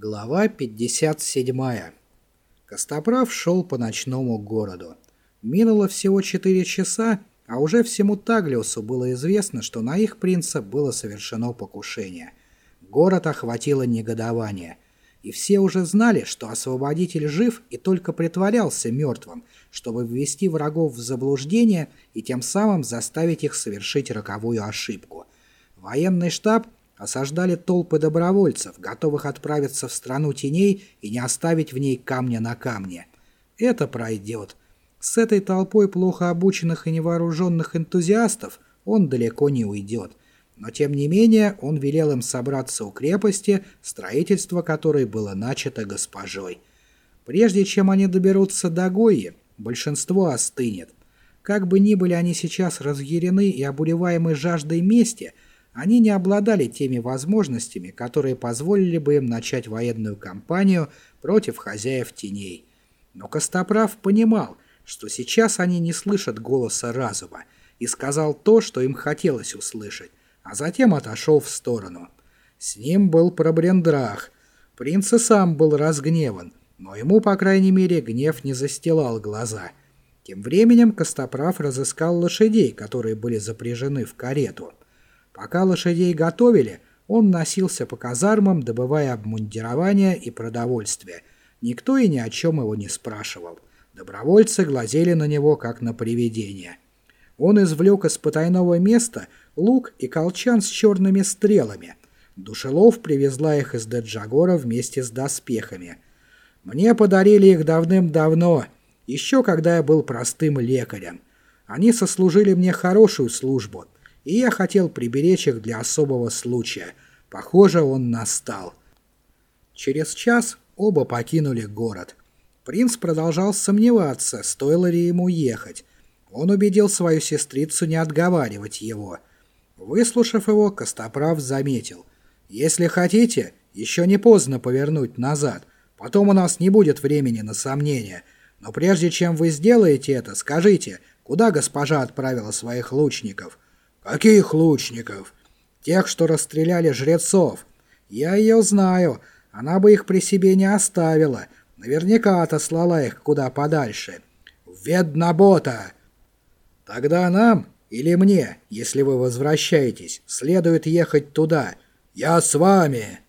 Глава 57. Костоправ шел по ночному городу. Минуло всего четыре часа, а уже всему Таглиусу было известно, что на их принца было совершено покушение. Город охватило негодование. И все уже знали, что освободитель жив и только притворялся мертвым, чтобы ввести врагов в заблуждение и тем самым заставить их совершить роковую ошибку. Военный штаб осаждали толпы добровольцев, готовых отправиться в страну теней и не оставить в ней камня на камне. Это пройдет. С этой толпой плохо обученных и невооруженных энтузиастов он далеко не уйдет. Но тем не менее он велел им собраться у крепости, строительство которой было начато госпожой. Прежде чем они доберутся до Гойи, большинство остынет. Как бы ни были они сейчас разъярены и обуреваемы жаждой мести – они не обладали теми возможностями, которые позволили бы им начать военную кампанию против хозяев теней. Но Костоправ понимал, что сейчас они не слышат голоса разума, и сказал то, что им хотелось услышать, а затем отошел в сторону. С ним был Пробрендрах. Принц и сам был разгневан, но ему, по крайней мере, гнев не застилал глаза. Тем временем Костоправ разыскал лошадей, которые были запряжены в карету. Пока лошадей готовили, он носился по казармам, добывая обмундирование и продовольствие. Никто и ни о чем его не спрашивал. Добровольцы глазели на него, как на привидение. Он извлек из потайного места лук и колчан с черными стрелами. Душелов привезла их из Деджагора вместе с доспехами. Мне подарили их давным-давно, еще когда я был простым лекарем. Они сослужили мне хорошую службу — и я хотел приберечь их для особого случая. Похоже, он настал. Через час оба покинули город. Принц продолжал сомневаться, стоило ли ему ехать. Он убедил свою сестрицу не отговаривать его. Выслушав его, Костоправ заметил. «Если хотите, еще не поздно повернуть назад. Потом у нас не будет времени на сомнения. Но прежде чем вы сделаете это, скажите, куда госпожа отправила своих лучников?» «Каких лучников?» «Тех, что расстреляли жрецов. Я ее знаю. Она бы их при себе не оставила. Наверняка отослала их куда подальше. В Веднабота!» «Тогда нам или мне, если вы возвращаетесь, следует ехать туда. Я с вами!»